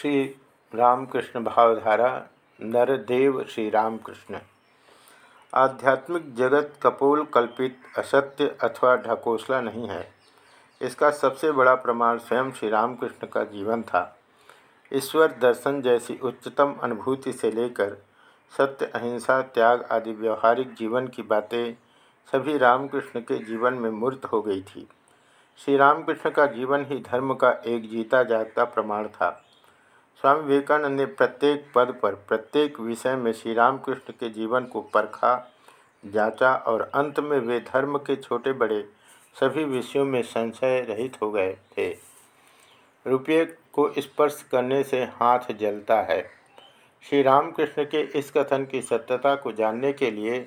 श्री रामकृष्ण भावधारा, नरदेव श्री रामकृष्ण। आध्यात्मिक जगत कपोल कल्पित असत्य अथवा ढकोसला नहीं है। इसका सबसे बड़ा प्रमाण स्वयं श्री रामकृष्ण का जीवन था। ईश्वर दर्शन जैसी उच्चतम अनुभूति से लेकर सत्य, अहिंसा, त्याग आदि व्यवहारिक जीवन की बातें सभी रामकृष्ण के जीवन में मूर्त हो गई थी। श्री रामकृष्ण का जीवन ही धर्म का एक जीता जागता प्रमाण था। स्वामी विवेकानंद ने प्रत्येक पद पर प्रत्येक विषय में श्री रामकृष्ण के जीवन को परखा, जांचा और अंत में वे धर्म के छोटे बड़े सभी विषयों में संशय रहित हो गए थे। रुपये को स्पर्श करने से हाथ जलता है। श्री रामकृष्ण के इस कथन की सत्यता को जानने के लिए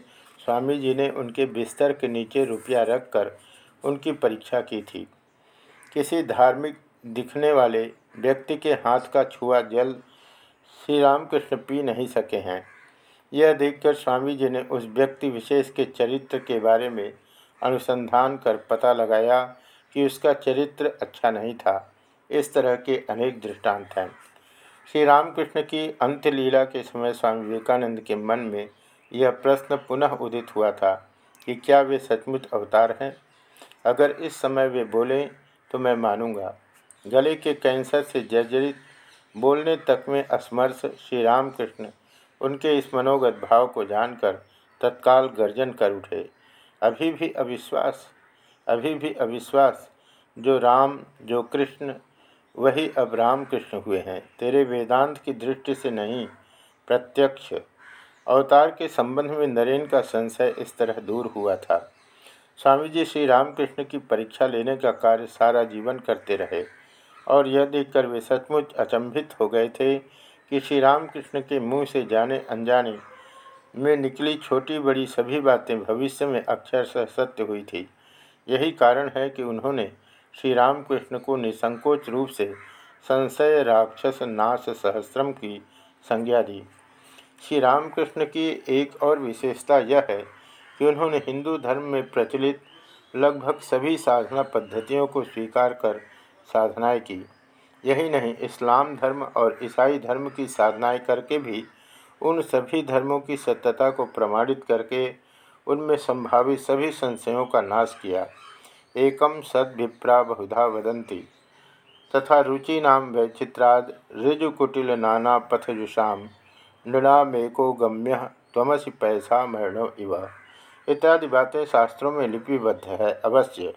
स्वामी जी ने उनके बिस्तर के नीचे रुपया रखकर उनकी परीक्षा की थी। किसी धार्मिक दिखने वाले व्यक्ति के हाथ का छुआ जल श्री रामकृष्ण पी नहीं सके हैं। यह देखकर स्वामी जी ने उस व्यक्ति विशेष के चरित्र के बारे में अनुसंधान कर पता लगाया कि उसका चरित्र अच्छा नहीं था। इस तरह के अनेक दृष्टांत हैं। श्री रामकृष्ण की अंत्यलीला के समय स्वामी विवेकानंद के मन में यह प्रश्न पुनः उदित हुआ था कि क्या वे सचमुच अवतार हैं? अगर इस समय वे बोलें तो मैं मानूँगा। गले के कैंसर से जर्जरित, बोलने तक में असमर्थ श्री रामकृष्ण उनके इस मनोगत भाव को जानकर तत्काल गर्जन कर उठे। अभी भी अविश्वास, अभी भी अविश्वास, जो राम, जो कृष्ण, वही अब रामकृष्ण हुए हैं। तेरे वेदांत की दृष्टि से नहीं, प्रत्यक्ष। अवतार के संबंध में नरेन का संशय इस तरह दूर हुआ था। स्वामी जी श्री रामकृष्ण की परीक्षा लेने का कार्य सारा जीवन करते रहे। और यह देखकर वे सचमुच अचंभित हो गए थे कि श्री रामकृष्ण के मुँह से जाने अनजाने में निकली छोटी बड़ी सभी बातें भविष्य में अक्षर सत्य हुई थी। यही कारण है कि उन्होंने श्री रामकृष्ण को निसंकोच रूप से संशय राक्षस नाश सहस्त्रम की संज्ञा दी। श्री रामकृष्ण की एक और विशेषता यह है कि उन्होंने हिंदू धर्म में प्रचलित लगभग सभी साधना पद्धतियों को स्वीकार कर साधनाएँ की। यही नहीं, इस्लाम धर्म और ईसाई धर्म की साधनाएँ करके भी, उन सभी धर्मों की सत्यता को प्रमाणित करके, उनमें संभावित सभी संशयों का नाश किया। एकम सद्भिप्रा बहुधा वदंती तथा रुचि नाम वैचित्राद ऋजुकुटिल नाना पथजुषा नृणामेको गम्य तमसी पैसा मरण इव। इत्यादि बातें शास्त्रों में लिपिबद्ध है, अवश्य।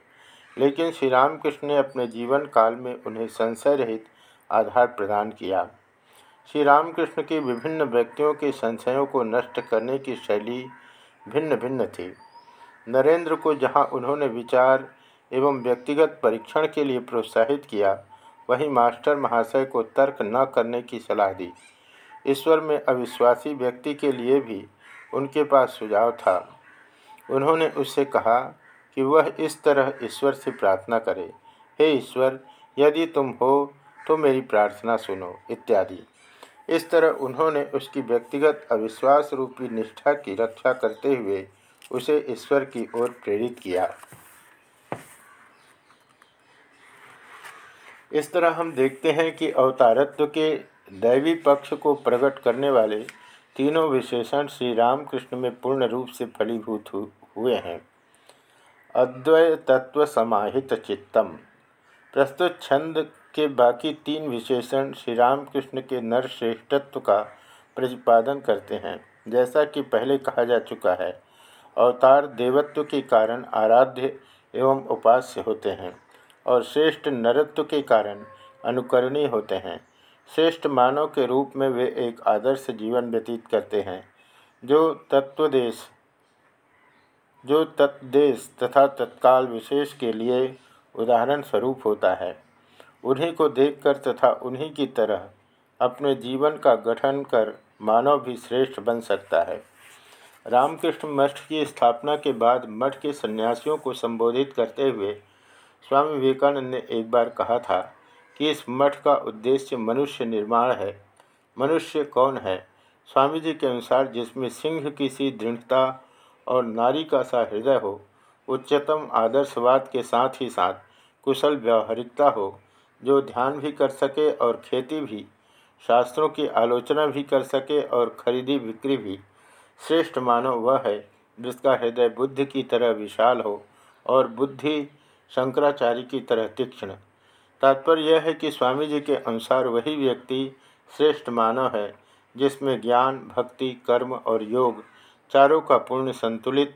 लेकिन श्री रामकृष्ण ने अपने जीवन काल में उन्हें संशय रहित आधार प्रदान किया। श्री रामकृष्ण के विभिन्न व्यक्तियों के संशयों को नष्ट करने की शैली भिन्न भिन्न थी। नरेंद्र को जहाँ उन्होंने विचार एवं व्यक्तिगत परीक्षण के लिए प्रोत्साहित किया, वहीं मास्टर महाशय को तर्क न करने की सलाह दी। ईश्वर में अविश्वासी व्यक्ति के लिए भी उनके पास सुझाव था। उन्होंने उससे कहा कि वह इस तरह ईश्वर से प्रार्थना करे, हे ईश्वर, यदि तुम हो तो मेरी प्रार्थना सुनो, इत्यादि। इस तरह उन्होंने उसकी व्यक्तिगत अविश्वास रूपी निष्ठा की रक्षा करते हुए उसे ईश्वर की ओर प्रेरित किया। इस तरह हम देखते हैं कि अवतारत्व के दैवी पक्ष को प्रकट करने वाले तीनों विशेषण श्री रामकृष्ण में पूर्ण रूप से फलीभूत हुए हैं। अद्वय तत्व समाहित चित्तम। प्रस्तुत छंद के बाकी तीन विशेषण श्री रामकृष्ण के नरश्रेष्ठत्व का प्रतिपादन करते हैं। जैसा कि पहले कहा जा चुका है, अवतार देवत्व के कारण आराध्य एवं उपास्य होते हैं और श्रेष्ठ नरत्व के कारण अनुकरणीय होते हैं। श्रेष्ठ मानव के रूप में वे एक आदर्श जीवन व्यतीत करते हैं, जो तत्वदेश जो तत्देश तथा तत्काल विशेष के लिए उदाहरण स्वरूप होता है। उन्हीं को देखकर तथा उन्हीं की तरह अपने जीवन का गठन कर मानव भी श्रेष्ठ बन सकता है। रामकृष्ण मठ की स्थापना के बाद मठ के सन्यासियों को संबोधित करते हुए स्वामी विवेकानंद ने एक बार कहा था कि इस मठ का उद्देश्य मनुष्य निर्माण है। मनुष्य कौन है? स्वामी जी के अनुसार जिसमें सिंह की सी दृढ़ता और नारी का सा हृदय हो, उच्चतम आदर्शवाद के साथ ही साथ कुशल व्यवहारिकता हो, जो ध्यान भी कर सके और खेती भी, शास्त्रों की आलोचना भी कर सके और खरीदी बिक्री भी। श्रेष्ठ मानव वह है, जिसका हृदय बुद्धि की तरह विशाल हो और बुद्धि शंकराचार्य की तरह तीक्ष्ण। तात्पर्य यह है कि स्वामी जी के अनुसार वही व्यक्ति श्रेष्ठ मानव है, जिसमें ज्ञान, भक्ति, कर्म और योग चारों का पूर्ण संतुलित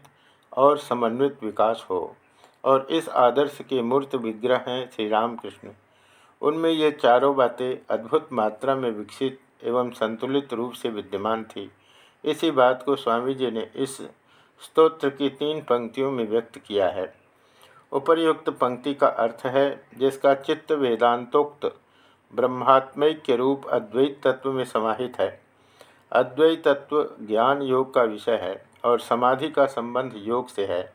और समन्वित विकास हो और इस आदर्श के मूर्त विग्रह हैं श्री रामकृष्ण उनमें ये चारों बातें अद्भुत मात्रा में विकसित एवं संतुलित रूप से विद्यमान थी। इसी बात को स्वामी जी ने इस स्तोत्र की तीन पंक्तियों में व्यक्त किया है। उपर्युक्त पंक्ति का अर्थ है, जिसका चित्त वेदांतोक्त ब्रह्मात्मैक्य रूप अद्वैत तत्व में समाहित है। अद्वैत तत्व ज्ञान योग का विषय है और समाधि का संबंध योग से है।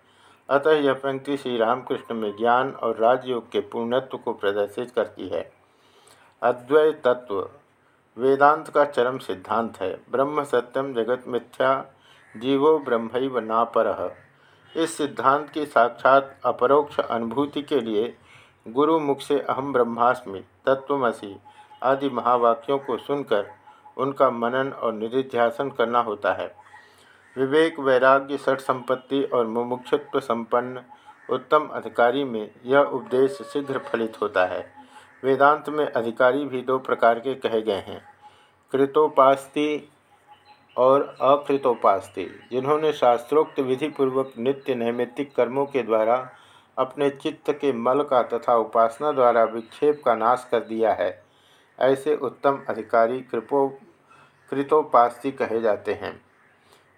अतः यह पंक्ति श्री रामकृष्ण में ज्ञान और राजयोग के पूर्णत्व को प्रदर्शित करती है। अद्वैत तत्व वेदांत का चरम सिद्धांत है। ब्रह्म सत्यम जगत मिथ्या, जीवो ब्रह्म नापर। इस सिद्धांत की साक्षात अपरोक्ष अनुभूति के लिए गुरु मुख से अहम ब्रह्मास्मि, तत्वमसी आदि महावाक्यों को सुनकर उनका मनन और निधिध्यासन करना होता है। विवेक वैराग्य सठ संपत्ति और मुमुक्षुत्व संपन्न, उत्तम अधिकारी में यह उपदेश शीघ्र फलित होता है। वेदांत में अधिकारी भी दो प्रकार के कहे गए हैं। कृतोपास्ति और अकृतोपास्ति, जिन्होंने शास्त्रोक्त विधिपूर्वक नित्य नैमित्तिक कर्मों के द्वारा अपने चित्त के मल का तथा उपासना द्वारा विक्षेप का नाश कर दिया है। ऐसे उत्तम अधिकारी कृपो कृतोपास्ति कहे जाते हैं।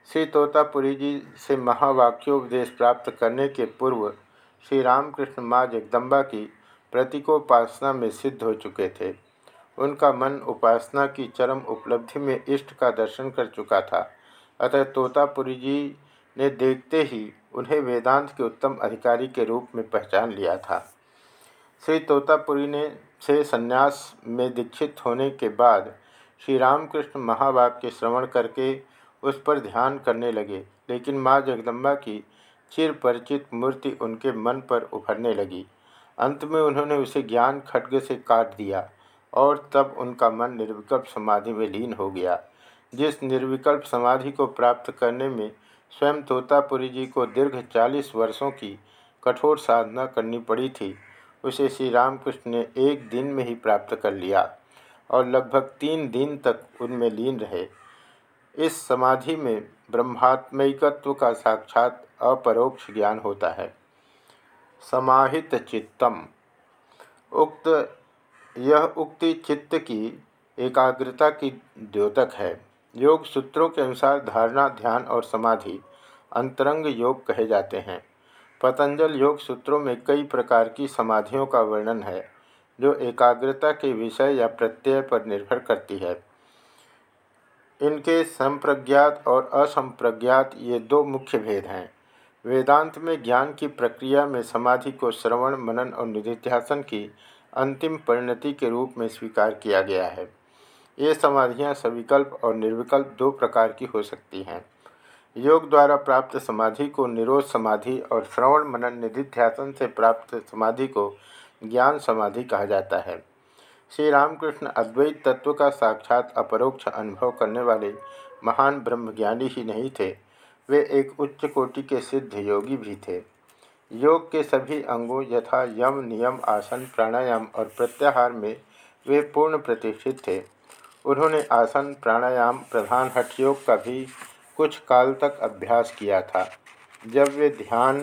श्री तोतापुरी जी से महावाक्योपदेश प्राप्त करने के पूर्व श्री रामकृष्ण माँ जगदम्बा की प्रतीकोपासना में सिद्ध हो चुके थे। उनका मन उपासना की चरम उपलब्धि में इष्ट का दर्शन कर चुका था। अतः तोतापुरी जी ने देखते ही उन्हें वेदांत के उत्तम अधिकारी के रूप में पहचान लिया था। श्री तोतापुरी ने से संन्यास में दीक्षित होने के बाद श्री रामकृष्ण महावाक्य श्रवण करके उस पर ध्यान करने लगे, लेकिन माँ जगदम्बा की चिर परिचित मूर्ति उनके मन पर उभरने लगी। अंत में उन्होंने उसे ज्ञान खड्ग से काट दिया और तब उनका मन निर्विकल्प समाधि में लीन हो गया। जिस निर्विकल्प समाधि को प्राप्त करने में स्वयं तोतापुरी जी को दीर्घ चालीस वर्षों की कठोर साधना करनी पड़ी थी उसे श्री रामकृष्ण ने एक दिन में ही प्राप्त कर लिया और लगभग तीन दिन तक उनमें लीन रहे। इस समाधि में ब्रह्मात्मकत्व का साक्षात अपरोक्ष ज्ञान होता है। समाहित चित्तम। उक्त, यह उक्ति चित्त की एकाग्रता की द्योतक है। योग सूत्रों के अनुसार धारणा, ध्यान और समाधि अंतरंग योग कहे जाते हैं। पतंजल योग सूत्रों में कई प्रकार की समाधियों का वर्णन है, जो एकाग्रता के विषय या प्रत्यय पर निर्भर करती है। इनके संप्रज्ञात और असंप्रज्ञात ये दो मुख्य भेद हैं। वेदांत में ज्ञान की प्रक्रिया में समाधि को श्रवण, मनन और निधिध्यासन की अंतिम परिणति के रूप में स्वीकार किया गया है। ये समाधियाँ सविकल्प और निर्विकल्प दो प्रकार की हो सकती हैं। योग द्वारा प्राप्त समाधि को निरोध समाधि और श्रवण मनन निधिध्यासन से प्राप्त समाधि को ज्ञान समाधि कहा जाता है। श्री रामकृष्ण अद्वैत तत्व का साक्षात अपरोक्ष अनुभव करने वाले महान ब्रह्मज्ञानी ही नहीं थे। वे एक उच्च कोटि के सिद्ध योगी भी थे। योग के सभी अंगों यथा यम, नियम, आसन, प्राणायाम और प्रत्याहार में वे पूर्ण प्रतिष्ठित थे। उन्होंने आसन, प्राणायाम, प्रधान हठ योग का भी कुछ काल तक अभ्यास किया था। जब वे ध्यान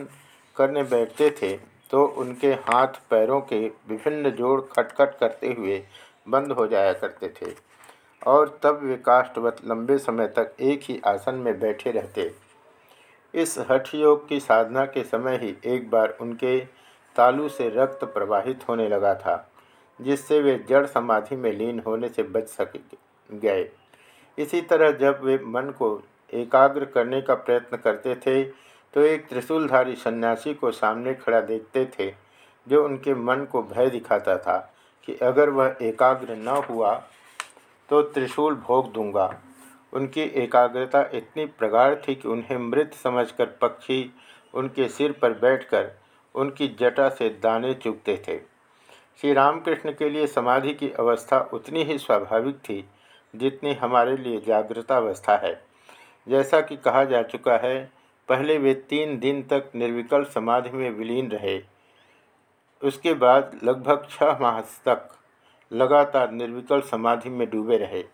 करने बैठते थे तो उनके हाथ पैरों के विभिन्न जोड़ खटखट करते हुए बंद हो जाया करते थे। और तब वे काष्ठवत लंबे समय तक एक ही आसन में बैठे रहते। इस हठ योग की साधना के समय ही एक बार उनके तालू से रक्त प्रवाहित होने लगा था, जिससे वे जड़ समाधि में लीन होने से बच सके गए। इसी तरह जब वे मन को एकाग्र करने का प्रयत्न करते थे तो एक त्रिशूलधारी सन्यासी को सामने खड़ा देखते थे, जो उनके मन को भय दिखाता था कि अगर वह एकाग्र न हुआ तो त्रिशूल भोग दूँगा। उनकी एकाग्रता इतनी प्रगाढ़ थी कि उन्हें मृत समझकर पक्षी उनके सिर पर बैठकर उनकी जटा से दाने चुगते थे। श्री रामकृष्ण के लिए समाधि की अवस्था उतनी ही स्वाभाविक थी, जितनी हमारे लिए जागृतावस्था है। जैसा कि कहा जा चुका है, पहले वे तीन दिन तक निर्विकल्प समाधि में विलीन रहे। उसके बाद लगभग छः माह तक लगातार निर्विकल समाधि में डूबे रहे।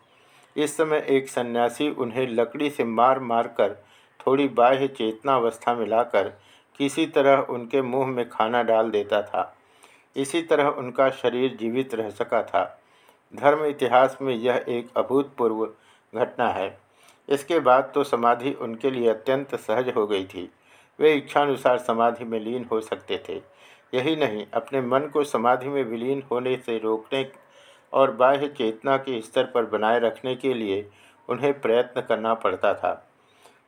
इस समय एक सन्यासी उन्हें लकड़ी से मार मार कर थोड़ी बाह्य चेतनावस्था में लाकर किसी तरह उनके मुँह में खाना डाल देता था। इसी तरह उनका शरीर जीवित रह सका था। धर्म इतिहास में यह एक अभूतपूर्व घटना है। इसके बाद तो समाधि उनके लिए अत्यंत सहज हो गई थी। वे इच्छानुसार समाधि में लीन हो सकते थे। यही नहीं, अपने मन को समाधि में विलीन होने से रोकने और बाह्य चेतना के स्तर पर बनाए रखने के लिए उन्हें प्रयत्न करना पड़ता था।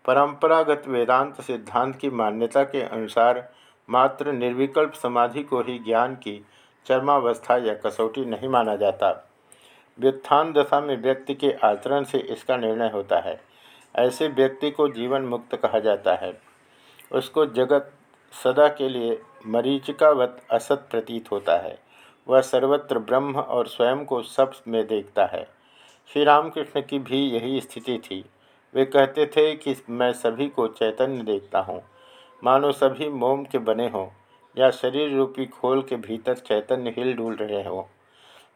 परंपरागत वेदांत सिद्धांत की मान्यता के अनुसार मात्र निर्विकल्प समाधि को ही ज्ञान की चरमावस्था या कसौटी नहीं माना जाता। व्युत्थान दशा में व्यक्ति के आचरण से इसका निर्णय होता है। ऐसे व्यक्ति को जीवन मुक्त कहा जाता है। उसको जगत सदा के लिए मरीचिकावत असत प्रतीत होता है। वह सर्वत्र ब्रह्म और स्वयं को सब में देखता है। श्री रामकृष्ण की भी यही स्थिति थी। वे कहते थे कि मैं सभी को चैतन्य देखता हूँ। मानो सभी मोम के बने हों या शरीर रूपी खोल के भीतर चैतन्य हिल डुल रहे हों।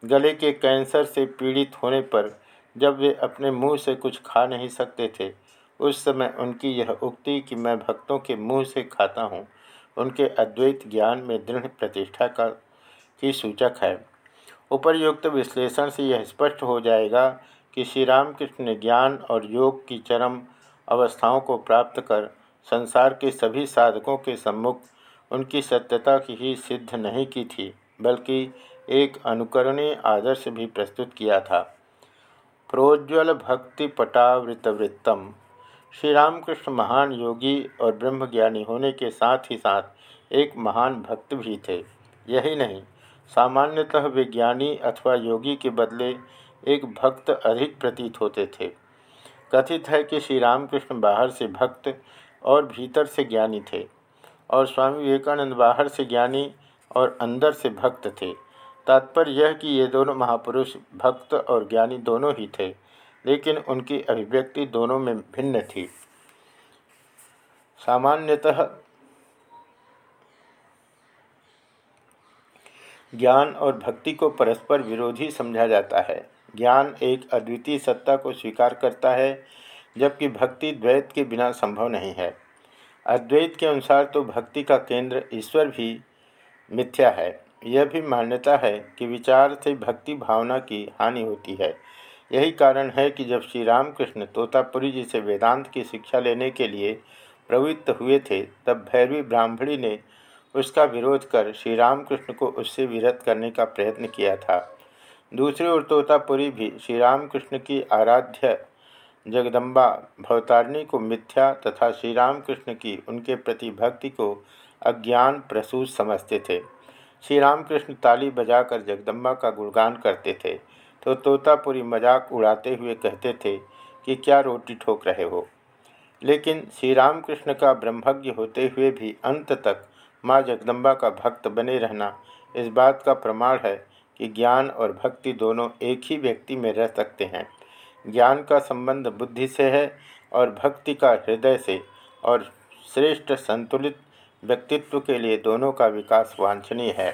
गले के कैंसर से पीड़ित होने पर जब वे अपने मुँह से कुछ खा नहीं सकते थे, उस समय उनकी यह उक्ति कि मैं भक्तों के मुँह से खाता हूँ, उनके अद्वैत ज्ञान में दृढ़ प्रतिष्ठा का, की सूचक है। उपरयुक्त विश्लेषण से यह स्पष्ट हो जाएगा कि श्री रामकृष्ण ने ज्ञान और योग की चरम अवस्थाओं को प्राप्त कर संसार के सभी साधकों के सम्मुख उनकी सत्यता की ही सिद्ध नहीं की थी, बल्कि एक अनुकरणीय आदर्श भी प्रस्तुत किया था। प्रोज्वल भक्ति पटावृतवृत्तम। श्री रामकृष्ण महान योगी और ब्रह्मज्ञानी होने के साथ ही साथ एक महान भक्त भी थे। यही नहीं, सामान्यतः वे ज्ञानी अथवा योगी के बदले एक भक्त अधिक प्रतीत होते थे। कथित है कि श्री रामकृष्ण बाहर से भक्त और भीतर से ज्ञानी थे और स्वामी विवेकानंद बाहर से ज्ञानी और अंदर से भक्त थे। तात्पर्य यह कि ये दोनों महापुरुष, भक्त और ज्ञानी दोनों ही थे, लेकिन उनकी अभिव्यक्ति दोनों में भिन्न थी। सामान्यतः ज्ञान और भक्ति को परस्पर विरोधी समझा जाता है। ज्ञान एक अद्वितीय सत्ता को स्वीकार करता है, जबकि भक्ति द्वैत के बिना संभव नहीं है। अद्वैत के अनुसार तो भक्ति का केंद्र ईश्वर भी मिथ्या है। यह भी मान्यता है कि विचार से भक्ति भावना की हानि होती है। यही कारण है कि जब श्री रामकृष्ण तोतापुरी जी से वेदांत की शिक्षा लेने के लिए प्रवृत्त हुए थे, तब भैरवी ब्राह्मणी ने उसका विरोध कर श्री रामकृष्ण को उससे विरत करने का प्रयत्न किया था। दूसरी ओर तोतापुरी भी श्री रामकृष्ण की आराध्य जगदम्बा भवतारिणी को मिथ्या तथा श्री रामकृष्ण की उनके प्रति भक्ति को अज्ञान प्रसूत समझते थे। श्री रामकृष्ण ताली बजाकर जगदम्बा का गुणगान करते थे तो तोतापुरी मज़ाक उड़ाते हुए कहते थे कि क्या रोटी ठोक रहे हो। लेकिन श्री रामकृष्ण का ब्रह्मज्ञ होते हुए भी अंत तक माँ जगदम्बा का भक्त बने रहना इस बात का प्रमाण है कि ज्ञान और भक्ति दोनों एक ही व्यक्ति में रह सकते हैं। ज्ञान का संबंध बुद्धि से है और भक्ति का हृदय से और श्रेष्ठ संतुलित व्यक्तित्व के लिए दोनों का विकास वांछनीय है।